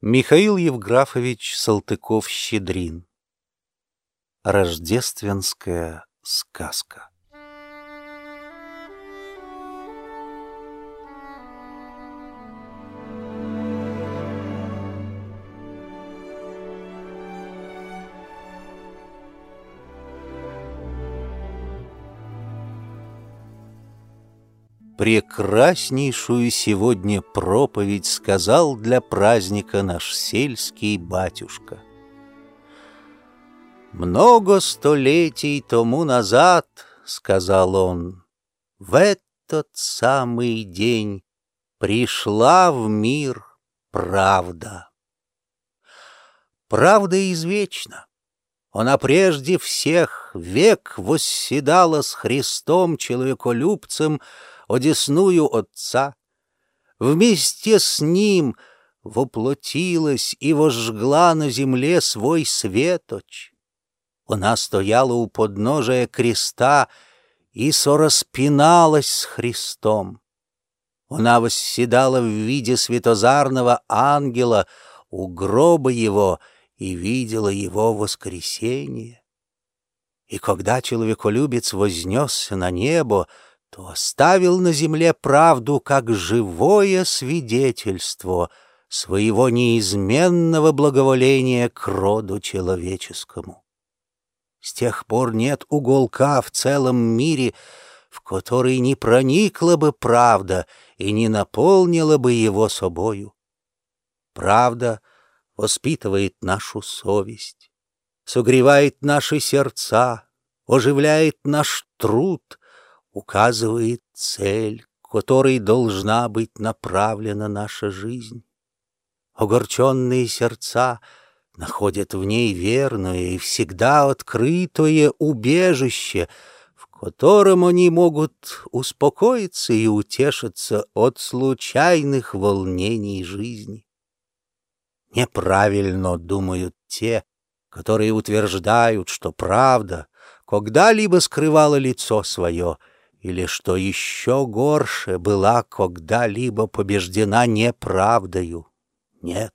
Михаил Евграфович Салтыков-Щедрин. Рождественская сказка Прекраснейшую сегодня проповедь сказал для праздника наш сельский батюшка. «Много столетий тому назад, — сказал он, — в этот самый день пришла в мир правда. Правда извечна. Она прежде всех век восседала с Христом человеколюбцем, одесную Отца. Вместе с Ним воплотилась и возжгла на земле свой светоч. Она стояла у подножия креста и сораспиналась с Христом. Она восседала в виде светозарного ангела у гроба его и видела его воскресение. И когда человеколюбец вознесся на небо, то оставил на земле правду как живое свидетельство своего неизменного благоволения к роду человеческому. С тех пор нет уголка в целом мире, в который не проникла бы правда и не наполнила бы его собою. Правда воспитывает нашу совесть, согревает наши сердца, оживляет наш труд — указывает цель, к которой должна быть направлена наша жизнь. Огорченные сердца находят в ней верное и всегда открытое убежище, в котором они могут успокоиться и утешиться от случайных волнений жизни. Неправильно думают те, которые утверждают, что правда когда-либо скрывала лицо свое — или, что еще горше, была когда-либо побеждена неправдою. Нет.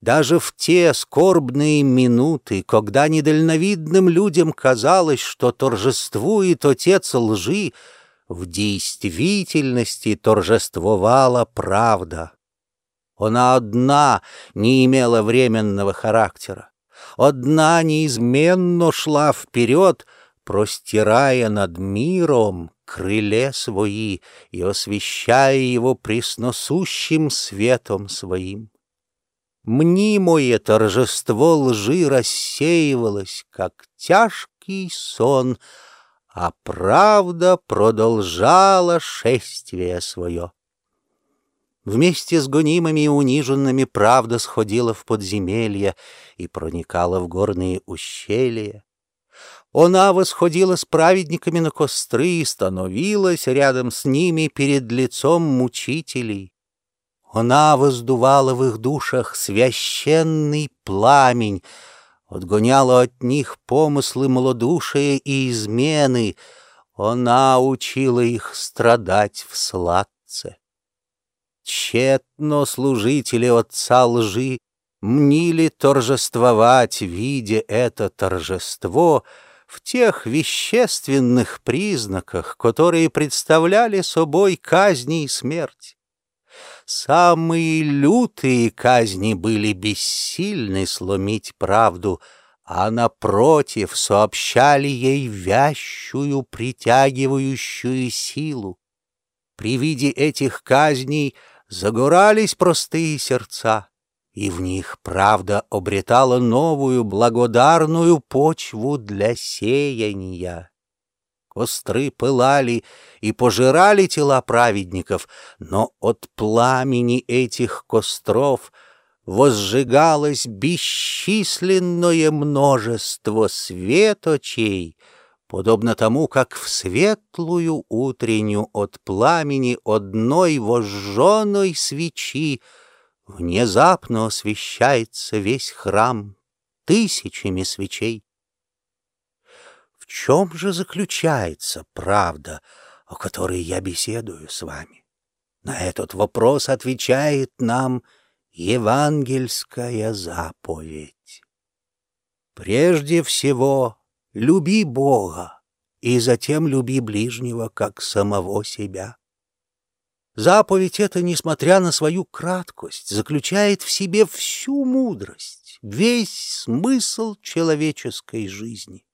Даже в те скорбные минуты, когда недальновидным людям казалось, что торжествует отец лжи, в действительности торжествовала правда. Она одна не имела временного характера, одна неизменно шла вперед, простирая над миром крыле свои и освещая его пресносущим светом своим. Мнимое торжество лжи рассеивалось, как тяжкий сон, а правда продолжала шествие свое. Вместе с гонимыми и униженными правда сходила в подземелья и проникала в горные ущелья. Она восходила с праведниками на костры и становилась рядом с ними перед лицом мучителей. Она воздувала в их душах священный пламень, отгоняла от них помыслы малодушия и измены. Она учила их страдать в сладце. Тщетно служители отца лжи мнили торжествовать, видя это торжество — в тех вещественных признаках, которые представляли собой казни и смерть. Самые лютые казни были бессильны сломить правду, а напротив сообщали ей вящую, притягивающую силу. При виде этих казней загорались простые сердца и в них правда обретала новую благодарную почву для сеяния. Костры пылали и пожирали тела праведников, но от пламени этих костров возжигалось бесчисленное множество светочей, подобно тому, как в светлую утреннюю от пламени одной возжженной свечи Внезапно освещается весь храм тысячами свечей. В чем же заключается правда, о которой я беседую с вами? На этот вопрос отвечает нам евангельская заповедь. Прежде всего, люби Бога, и затем люби ближнего, как самого себя. Заповедь эта, несмотря на свою краткость, заключает в себе всю мудрость, весь смысл человеческой жизни.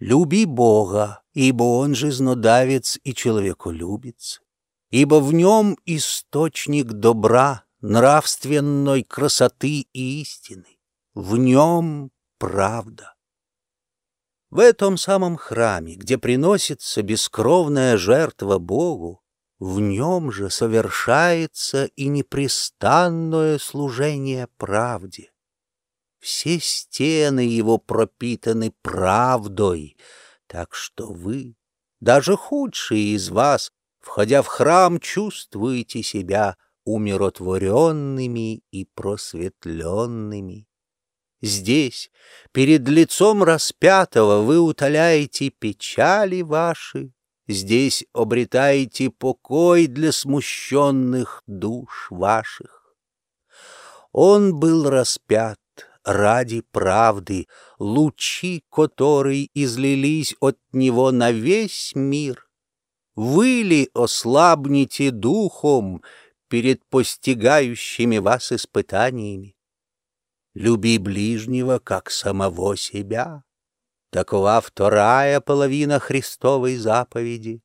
Люби Бога, ибо Он жизнодавец и человеколюбец, ибо в Нем источник добра, нравственной красоты и истины, в Нем правда. В этом самом храме, где приносится бескровная жертва Богу, в нем же совершается и непрестанное служение правде. Все стены его пропитаны правдой, так что вы, даже худшие из вас, входя в храм, чувствуете себя умиротворенными и просветленными. Здесь, перед лицом распятого, вы утоляете печали ваши, Здесь обретаете покой для смущенных душ ваших. Он был распят ради правды, лучи которой излились от него на весь мир. Вы ли ослабнете духом перед постигающими вас испытаниями? Люби ближнего, как самого себя. Такова вторая половина Христовой заповеди.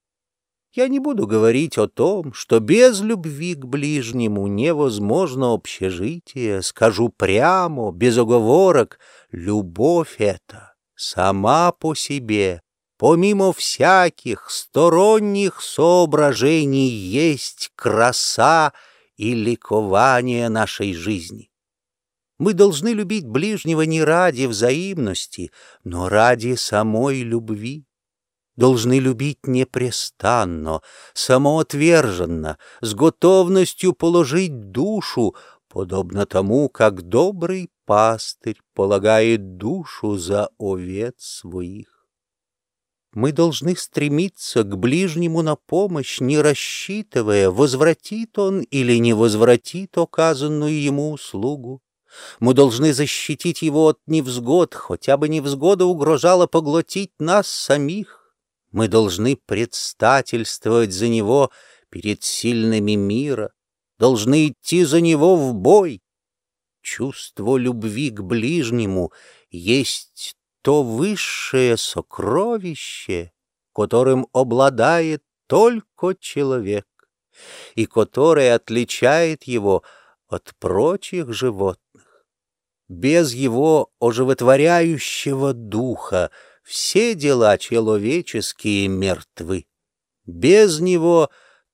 Я не буду говорить о том, что без любви к ближнему невозможно общежитие, скажу прямо, без оговорок, любовь эта сама по себе, помимо всяких сторонних соображений, есть краса и ликование нашей жизни. Мы должны любить ближнего не ради взаимности, но ради самой любви. Должны любить непрестанно, самоотверженно, с готовностью положить душу, подобно тому, как добрый пастырь полагает душу за овец своих. Мы должны стремиться к ближнему на помощь, не рассчитывая, возвратит он или не возвратит оказанную ему услугу. Мы должны защитить его от невзгод, хотя бы невзгода угрожала поглотить нас самих. Мы должны предстательствовать за него перед сильными мира, должны идти за него в бой. Чувство любви к ближнему есть то высшее сокровище, которым обладает только человек, и которое отличает его от прочих животных. Без его оживотворяющего духа все дела человеческие мертвы. Без него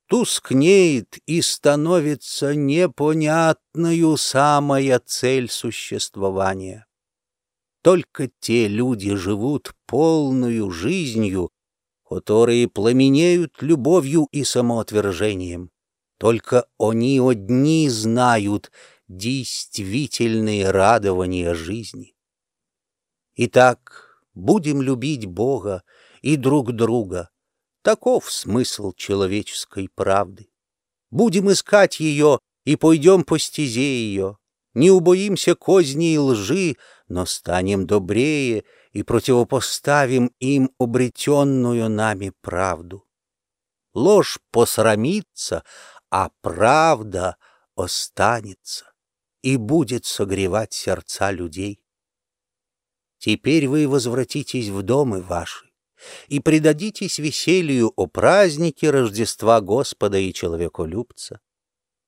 тускнеет и становится непонятною самая цель существования. Только те люди живут полную жизнью, которые пламенеют любовью и самоотвержением. Только они одни знают — действительные радования жизни. Итак, будем любить Бога и друг друга. Таков смысл человеческой правды. Будем искать ее и пойдем по стезе ее. Не убоимся козни и лжи, но станем добрее и противопоставим им обретенную нами правду. Ложь посрамится, а правда останется и будет согревать сердца людей. Теперь вы возвратитесь в домы ваши и предадитесь веселью о празднике Рождества Господа и Человеколюбца.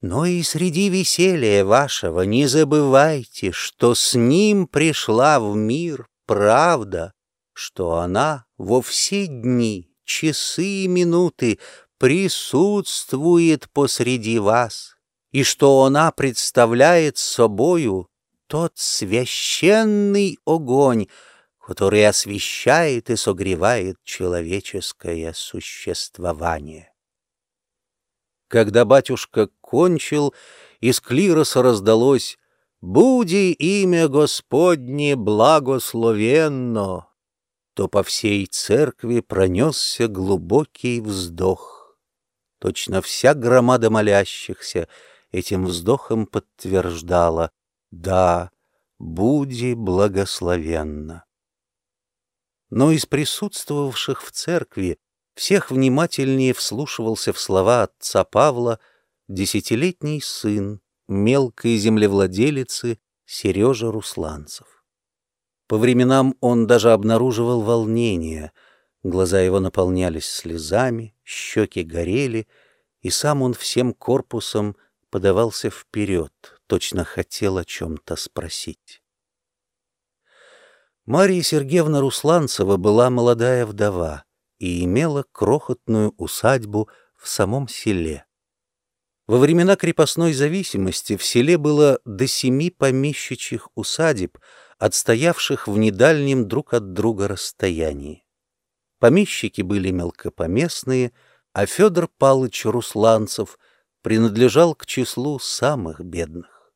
Но и среди веселья вашего не забывайте, что с ним пришла в мир правда, что она во все дни, часы и минуты присутствует посреди вас и что она представляет собою тот священный огонь, который освещает и согревает человеческое существование. Когда батюшка кончил, из клироса раздалось «Буди имя Господне благословенно», то по всей церкви пронесся глубокий вздох. Точно вся громада молящихся — этим вздохом подтверждала «Да, буди благословенна». Но из присутствовавших в церкви всех внимательнее вслушивался в слова отца Павла десятилетний сын мелкой землевладелицы Сережа Русланцев. По временам он даже обнаруживал волнение, глаза его наполнялись слезами, щеки горели, и сам он всем корпусом подавался вперед, точно хотел о чем-то спросить. Мария Сергеевна Русланцева была молодая вдова и имела крохотную усадьбу в самом селе. Во времена крепостной зависимости в селе было до семи помещичьих усадеб, отстоявших в недальнем друг от друга расстоянии. Помещики были мелкопоместные, а Федор Палыч Русланцев принадлежал к числу самых бедных.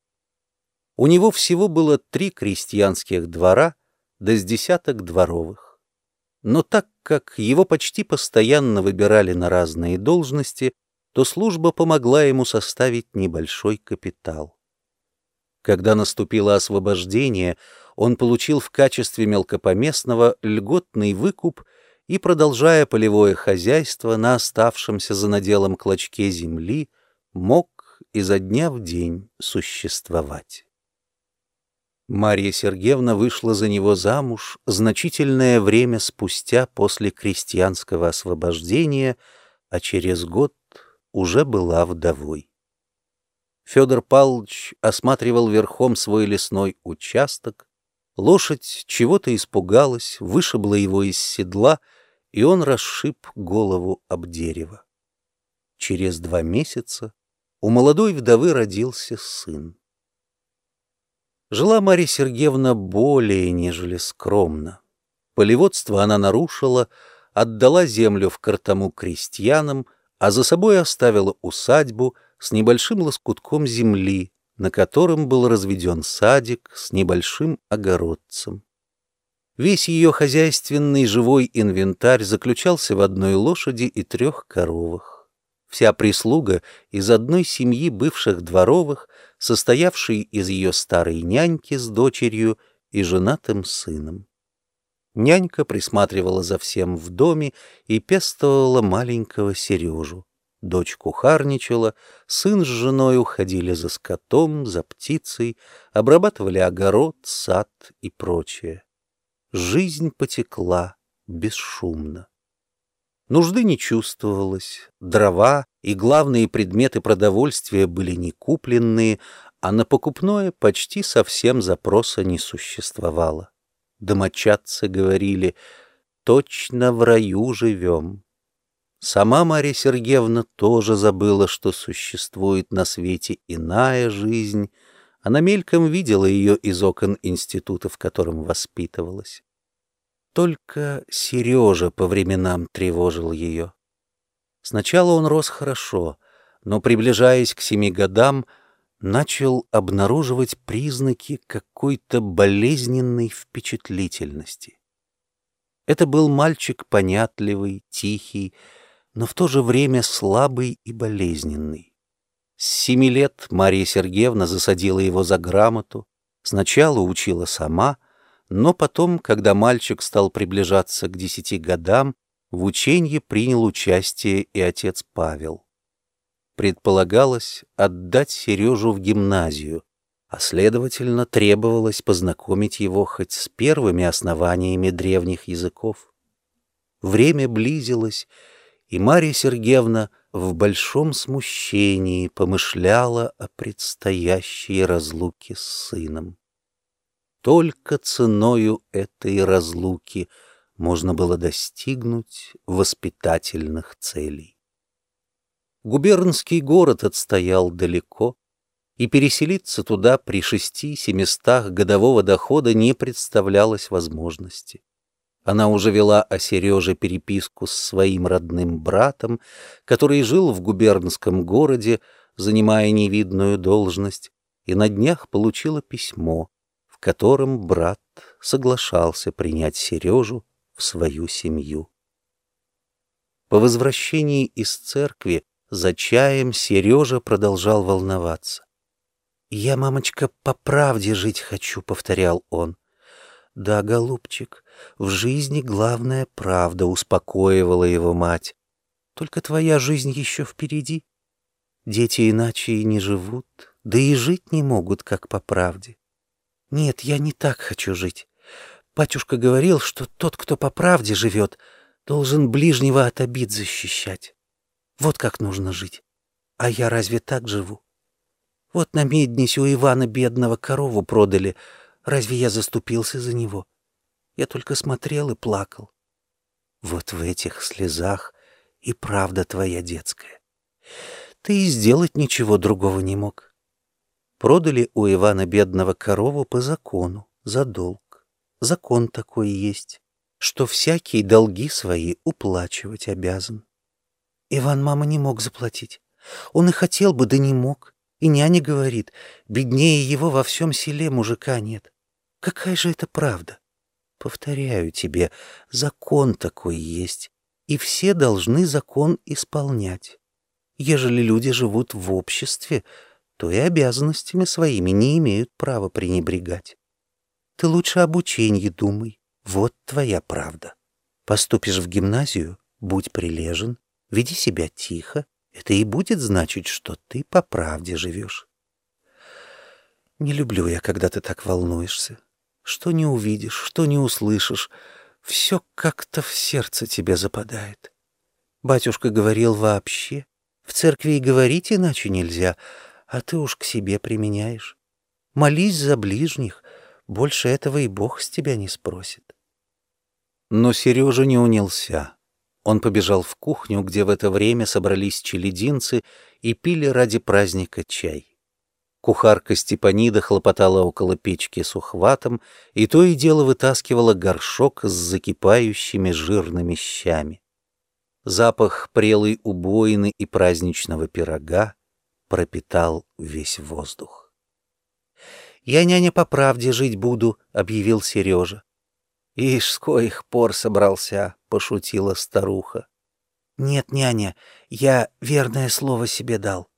У него всего было три крестьянских двора, да с десяток дворовых. Но так как его почти постоянно выбирали на разные должности, то служба помогла ему составить небольшой капитал. Когда наступило освобождение, он получил в качестве мелкопоместного льготный выкуп и, продолжая полевое хозяйство на оставшемся за наделом клочке земли, мог изо дня в день существовать. Марья Сергеевна вышла за него замуж значительное время спустя после крестьянского освобождения, а через год уже была вдовой. Федор Павлович осматривал верхом свой лесной участок, лошадь чего-то испугалась, вышибла его из седла, и он расшиб голову об дерево. Через два месяца у молодой вдовы родился сын. Жила Марья Сергеевна более, нежели скромно. Полеводство она нарушила, отдала землю в картому крестьянам, а за собой оставила усадьбу с небольшим лоскутком земли, на котором был разведен садик с небольшим огородцем. Весь ее хозяйственный живой инвентарь заключался в одной лошади и трех коровах. Вся прислуга из одной семьи бывших дворовых, состоявшей из ее старой няньки с дочерью и женатым сыном. Нянька присматривала за всем в доме и пестовала маленького Сережу. Дочь кухарничала, сын с женой уходили за скотом, за птицей, обрабатывали огород, сад и прочее. Жизнь потекла бесшумно. Нужды не чувствовалось, дрова и главные предметы продовольствия были не купленные, а на покупное почти совсем запроса не существовало домочадцы говорили, точно в раю живем. Сама Марья Сергеевна тоже забыла, что существует на свете иная жизнь. Она мельком видела ее из окон института, в котором воспитывалась. Только Сережа по временам тревожил ее. Сначала он рос хорошо, но, приближаясь к семи годам, начал обнаруживать признаки какой-то болезненной впечатлительности. Это был мальчик понятливый, тихий, но в то же время слабый и болезненный. С семи лет Мария Сергеевна засадила его за грамоту, сначала учила сама, но потом, когда мальчик стал приближаться к десяти годам, в ученье принял участие и отец Павел предполагалось отдать Сережу в гимназию, а, следовательно, требовалось познакомить его хоть с первыми основаниями древних языков. Время близилось, и Марья Сергеевна в большом смущении помышляла о предстоящей разлуке с сыном. Только ценою этой разлуки можно было достигнуть воспитательных целей. Губернский город отстоял далеко, и переселиться туда при шести-семистах годового дохода не представлялось возможности. Она уже вела о Сереже переписку с своим родным братом, который жил в губернском городе, занимая невидную должность, и на днях получила письмо, в котором брат соглашался принять Сережу в свою семью. По возвращении из церкви За чаем Сережа продолжал волноваться. «Я, мамочка, по правде жить хочу», — повторял он. «Да, голубчик, в жизни главная правда», — успокоивала его мать. «Только твоя жизнь еще впереди. Дети иначе и не живут, да и жить не могут, как по правде. Нет, я не так хочу жить. Батюшка говорил, что тот, кто по правде живет, должен ближнего от обид защищать. Вот как нужно жить. А я разве так живу? Вот на меднисе у Ивана бедного корову продали. Разве я заступился за него? Я только смотрел и плакал. Вот в этих слезах и правда твоя детская. Ты и сделать ничего другого не мог. Продали у Ивана бедного корову по закону, за долг. Закон такой есть, что всякие долги свои уплачивать обязан. Иван мама не мог заплатить. Он и хотел бы, да не мог. И няня говорит, беднее его во всем селе мужика нет. Какая же это правда? Повторяю тебе, закон такой есть, и все должны закон исполнять. Ежели люди живут в обществе, то и обязанностями своими не имеют права пренебрегать. Ты лучше об думай, вот твоя правда. Поступишь в гимназию, будь прилежен, веди себя тихо, это и будет значить, что ты по правде живешь. Не люблю я, когда ты так волнуешься. Что не увидишь, что не услышишь, все как-то в сердце тебе западает. Батюшка говорил вообще, в церкви и говорить иначе нельзя, а ты уж к себе применяешь. Молись за ближних, больше этого и Бог с тебя не спросит. Но Сережа не унялся. Он побежал в кухню, где в это время собрались челединцы и пили ради праздника чай. Кухарка Степанида хлопотала около печки с ухватом и то и дело вытаскивала горшок с закипающими жирными щами. Запах прелой убоины и праздничного пирога пропитал весь воздух. «Я, няня, по правде жить буду», — объявил Сережа. «Ишь, с коих пор собрался», — пошутила старуха. «Нет, няня, я верное слово себе дал.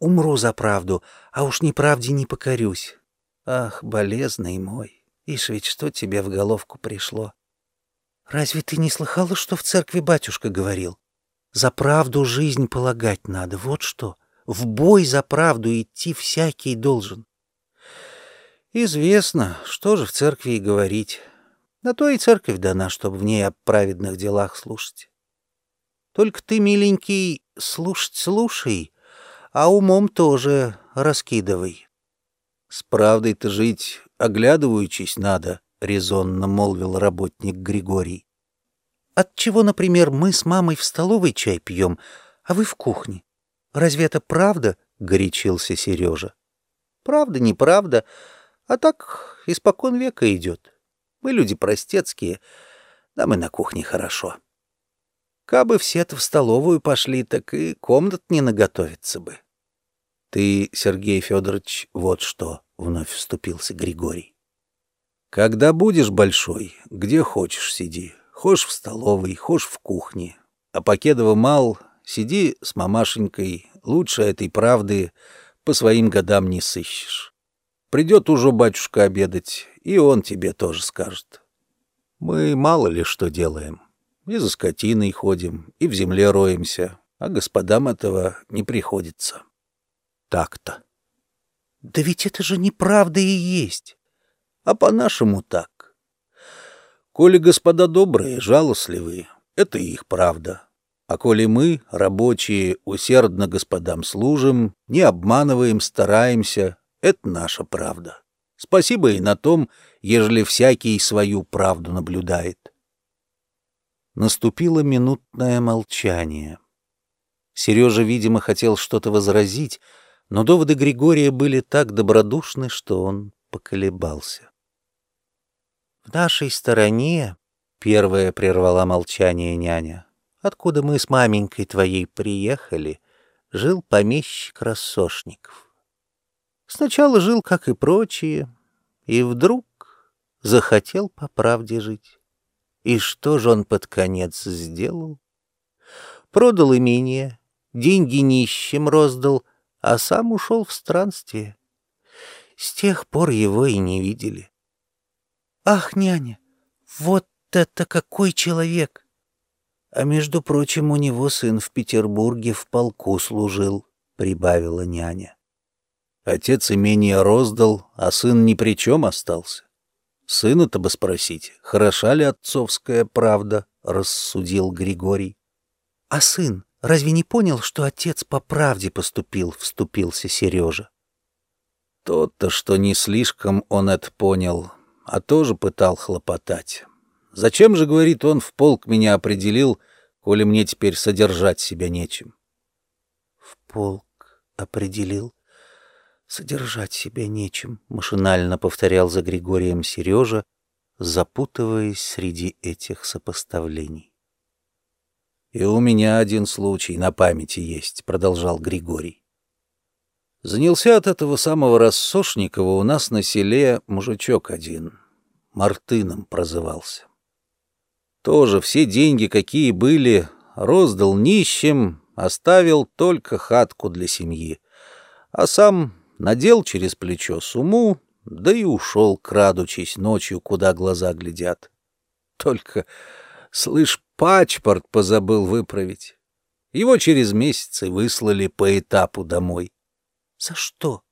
Умру за правду, а уж неправде не покорюсь. Ах, болезный мой, ишь ведь что тебе в головку пришло? Разве ты не слыхала, что в церкви батюшка говорил? За правду жизнь полагать надо, вот что. В бой за правду идти всякий должен. Известно, что же в церкви и говорить. На то и церковь дана, чтобы в ней о праведных делах слушать. Только ты, миленький, слушать слушай, а умом тоже раскидывай. С правдой-то жить оглядываючись надо, — резонно молвил работник Григорий. «Отчего, например, мы с мамой в столовой чай пьем, а вы в кухне? Разве это правда?» — горячился Сережа. «Правда, неправда, а так испокон века идет. Мы люди простецкие, да мы на кухне хорошо. Кабы все-то в столовую пошли, так и комнат не наготовиться бы». «Ты, Сергей Федорович, вот что», — вновь вступился Григорий. Когда будешь большой, где хочешь сиди. Хошь в столовой, хошь в кухне. А Покедова мал, сиди с мамашенькой, лучше этой правды по своим годам не сыщешь. Придет уже батюшка обедать, и он тебе тоже скажет. Мы мало ли что делаем. И за скотиной ходим, и в земле роемся, а господам этого не приходится. Так-то. Да ведь это же неправда и есть а по-нашему так. Коли господа добрые, жалостливые, это их правда. А коли мы, рабочие, усердно господам служим, не обманываем, стараемся, это наша правда. Спасибо и на том, ежели всякий свою правду наблюдает. Наступило минутное молчание. Сережа, видимо, хотел что-то возразить, но доводы Григория были так добродушны, что он поколебался. В нашей стороне, — первая прервала молчание няня, — откуда мы с маменькой твоей приехали, жил помещик Рассошников. Сначала жил, как и прочие, и вдруг захотел по правде жить. И что же он под конец сделал? Продал имение деньги нищим роздал, а сам ушел в странствие. С тех пор его и не видели. Ах, няня, вот это какой человек! А между прочим, у него сын в Петербурге в полку служил, прибавила няня. Отец имение роздал, а сын ни при чем остался. Сына-то бы спросить, хороша ли отцовская правда, рассудил Григорий. А сын разве не понял, что отец по правде поступил, вступился Сережа. То-то, что не слишком он это понял, а тоже пытал хлопотать. Зачем же, говорит он, в полк меня определил, коли мне теперь содержать себя нечем? В полк определил, содержать себя нечем, машинально повторял за Григорием Сережа, запутываясь среди этих сопоставлений. «И у меня один случай на памяти есть», — продолжал Григорий. Занялся от этого самого Рассошникова у нас на селе мужичок один, Мартыном прозывался. Тоже все деньги, какие были, роздал нищим, оставил только хатку для семьи, а сам надел через плечо суму, да и ушел, крадучись ночью, куда глаза глядят. Только, слышь, пачпорт позабыл выправить. Его через месяц и выслали по этапу домой. — За что?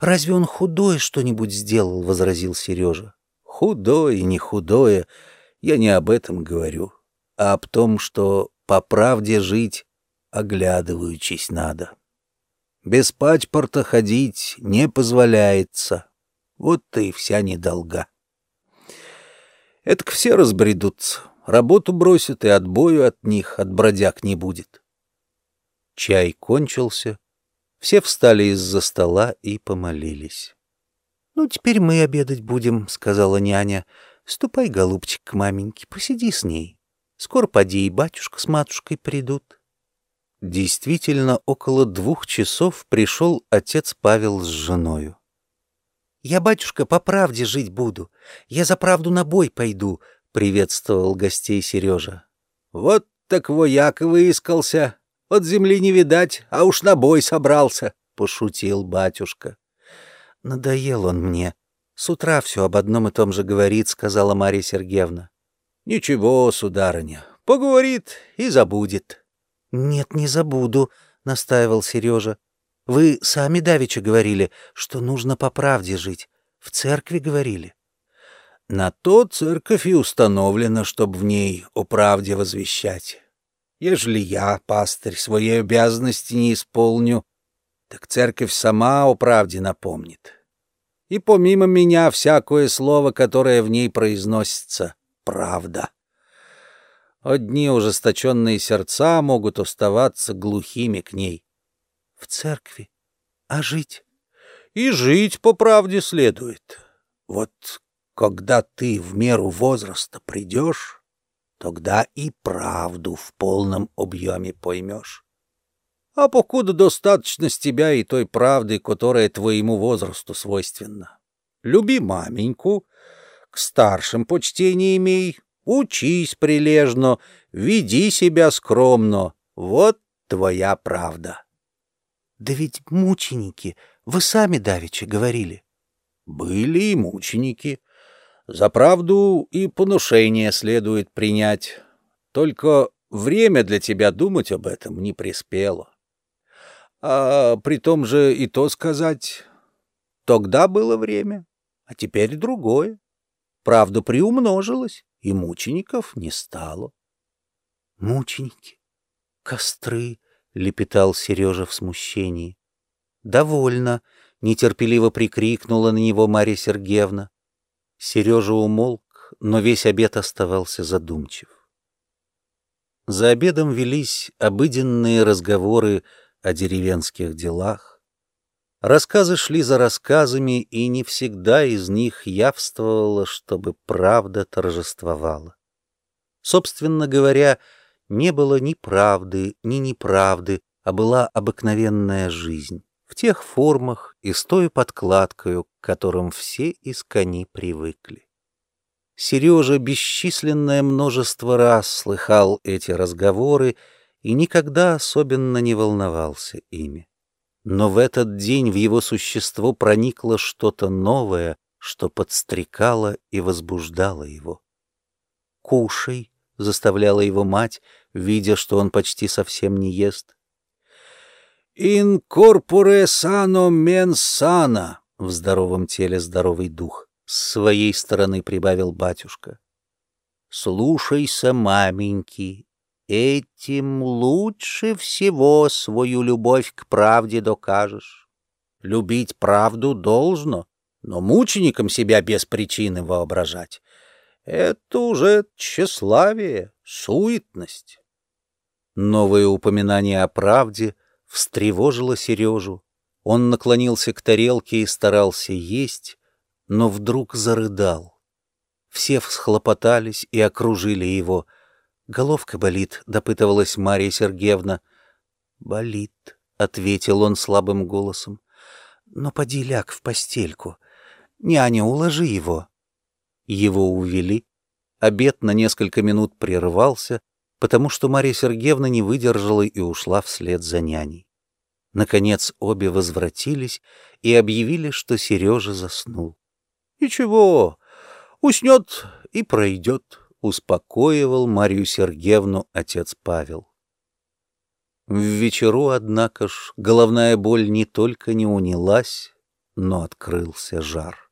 Разве он худое что-нибудь сделал? — возразил Сережа. — Худое, не худое — я не об этом говорю, а об том, что по правде жить оглядываючись надо. Без пачпорта ходить не позволяется. Вот-то и вся недолга. Это все разбредутся, работу бросят, и отбою от них, от бродяг не будет. Чай кончился, все встали из-за стола и помолились. — Ну, теперь мы обедать будем, — сказала няня. Ступай, голубчик, к маменьке, посиди с ней. Скоро поди и батюшка с матушкой придут. Действительно, около двух часов пришел отец Павел с женою. «Я, батюшка, по правде жить буду. Я за правду на бой пойду», — приветствовал гостей Сережа. «Вот так вояк выискался. От земли не видать, а уж на бой собрался», — пошутил батюшка. «Надоел он мне», с утра все об одном и том же говорит, сказала Марья Сергеевна. Ничего, сударыня, поговорит и забудет. Нет, не забуду, настаивал Сережа. Вы сами давеча говорили, что нужно по правде жить. В церкви говорили. На то церковь и установлена, чтоб в ней о правде возвещать. Ежели я, пастырь, свои обязанности не исполню, так церковь сама о правде напомнит и помимо меня всякое слово, которое в ней произносится, — правда. Одни ужесточенные сердца могут оставаться глухими к ней. В церкви? А жить? И жить по правде следует. Вот когда ты в меру возраста придешь, тогда и правду в полном объеме поймешь. А покуда достаточно с тебя и той правды, которая твоему возрасту свойственна. Люби маменьку, к старшим почтение имей, учись прилежно, веди себя скромно. Вот твоя правда. Да ведь мученики, вы сами давеча говорили. Были и мученики. За правду и поношение следует принять. Только время для тебя думать об этом не приспело. А при том же и то сказать, тогда было время, а теперь другое. Правда приумножилась, и мучеников не стало. — Мученики, костры, — лепетал Сережа в смущении. — Довольно, — нетерпеливо прикрикнула на него Марья Сергеевна. Сережа умолк, но весь обед оставался задумчив. За обедом велись обыденные разговоры о деревенских делах. Рассказы шли за рассказами, и не всегда из них явствовало, чтобы правда торжествовала. Собственно говоря, не было ни правды, ни неправды, а была обыкновенная жизнь в тех формах и с той подкладкою, к которым все из кони привыкли. Сережа бесчисленное множество раз слыхал эти разговоры и никогда особенно не волновался ими. Но в этот день в его существо проникло что-то новое, что подстрекало и возбуждало его. «Кушай», — заставляла его мать, видя, что он почти совсем не ест. «In corpore sano men sana», — в здоровом теле здоровый дух, — с своей стороны прибавил батюшка. «Слушайся, маменьки, этим лучше всего свою любовь к правде докажешь. Любить правду должно, но мучеником себя без причины воображать — это уже тщеславие, суетность». Новое упоминание о правде — встревожило Сережу. Он наклонился к тарелке и старался есть, но вдруг зарыдал. Все всхлопотались и окружили его. «Головка болит», — допытывалась Мария Сергеевна. «Болит», — ответил он слабым голосом. «Но поди ляг в постельку. Няня, уложи его». Его увели. Обед на несколько минут прервался, потому что Мария Сергеевна не выдержала и ушла вслед за няней. Наконец обе возвратились и объявили, что Сережа заснул. — Ничего, уснет и пройдет, — успокоивал Марию Сергеевну отец Павел. В вечеру, однако ж, головная боль не только не унялась, но открылся жар.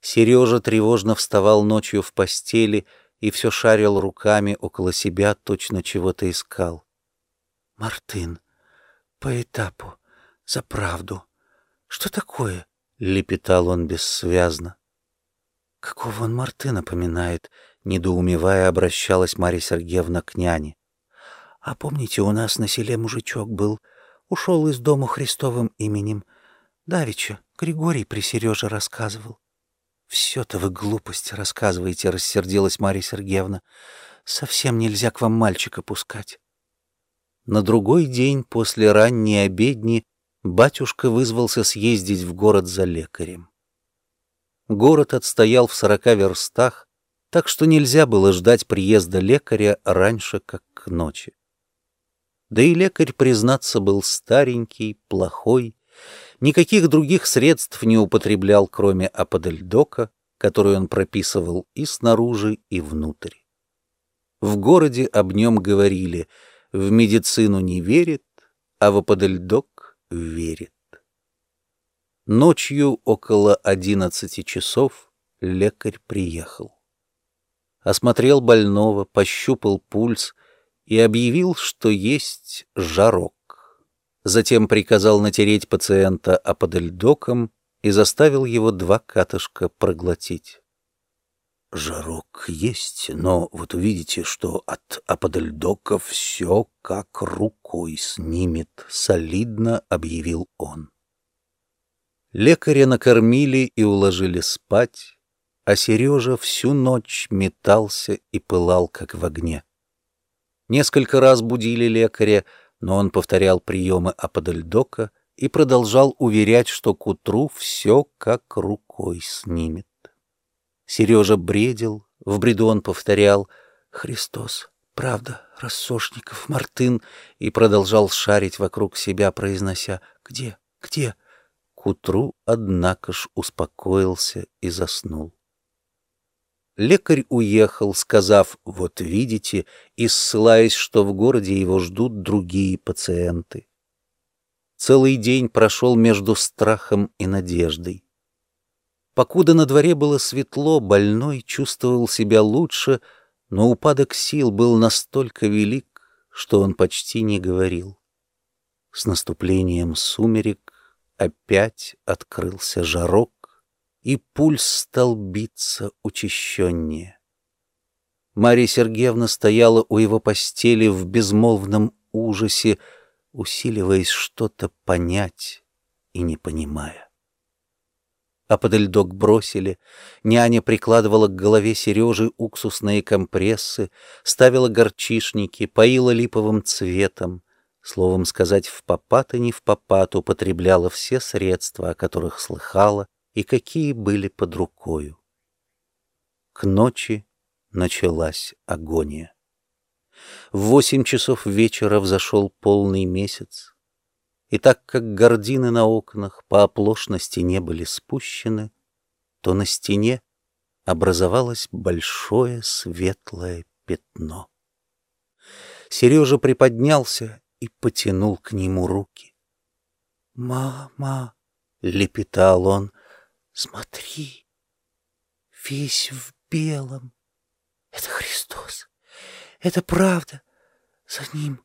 Сережа тревожно вставал ночью в постели и все шарил руками около себя, точно чего-то искал. — Мартын, по этапу, за правду. Что такое? — лепетал он бессвязно. — Какого он Марты напоминает? — недоумевая обращалась Марья Сергеевна к няне. — А помните, у нас на селе мужичок был, ушел из дому Христовым именем. Давича, Григорий при Сереже рассказывал. «Все-то вы глупости рассказываете», — рассердилась Марья Сергеевна. «Совсем нельзя к вам мальчика пускать». На другой день после ранней обедни батюшка вызвался съездить в город за лекарем. Город отстоял в сорока верстах, так что нельзя было ждать приезда лекаря раньше, как к ночи. Да и лекарь, признаться, был старенький, плохой, никаких других средств не употреблял, кроме аподельдока, который он прописывал и снаружи, и внутрь. В городе об нем говорили — в медицину не верит, а в аподельдок верит. Ночью около одиннадцати часов лекарь приехал. Осмотрел больного, пощупал пульс и объявил, что есть жарок. Затем приказал натереть пациента аподельдоком и заставил его два катышка проглотить. Жарок есть, но вот увидите, что от аподельдока все как рукой снимет, солидно объявил он. Лекаря накормили и уложили спать, а Сережа всю ночь метался и пылал, как в огне. Несколько раз будили лекаря, но он повторял приемы аподельдока и продолжал уверять, что к утру все как рукой снимет. Сережа бредил, в бреду он повторял «Христос, правда, рассошников, Мартын» и продолжал шарить вокруг себя, произнося «Где? Где?» К утру, однако ж, успокоился и заснул. Лекарь уехал, сказав «Вот видите», и ссылаясь, что в городе его ждут другие пациенты. Целый день прошел между страхом и надеждой. Покуда на дворе было светло, больной чувствовал себя лучше, но упадок сил был настолько велик, что он почти не говорил. С наступлением сумерек опять открылся жарок, и пульс стал биться учащеннее. Мария Сергеевна стояла у его постели в безмолвном ужасе, усиливаясь что-то понять и не понимая а подельдок бросили. Няня прикладывала к голове Сережи уксусные компрессы, ставила горчишники, поила липовым цветом. Словом сказать, в попад и не в попад употребляла все средства, о которых слыхала и какие были под рукою. К ночи началась агония. В восемь часов вечера взошел полный месяц, и так как гардины на окнах по оплошности не были спущены, то на стене образовалось большое светлое пятно. Сережа приподнялся и потянул к нему руки. «Мама!» — лепетал он. «Смотри, весь в белом. Это Христос. Это правда. За ним,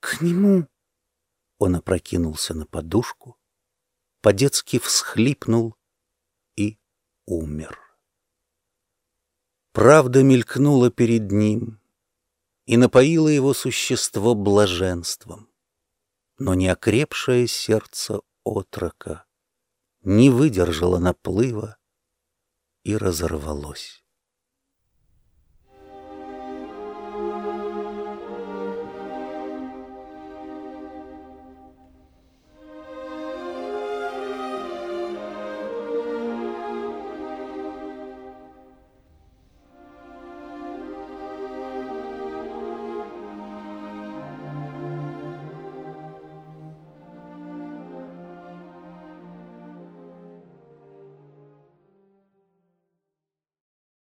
к нему». Он опрокинулся на подушку, по-детски всхлипнул и умер. Правда мелькнула перед ним и напоила его существо блаженством, но неокрепшее сердце отрока не выдержало наплыва и разорвалось.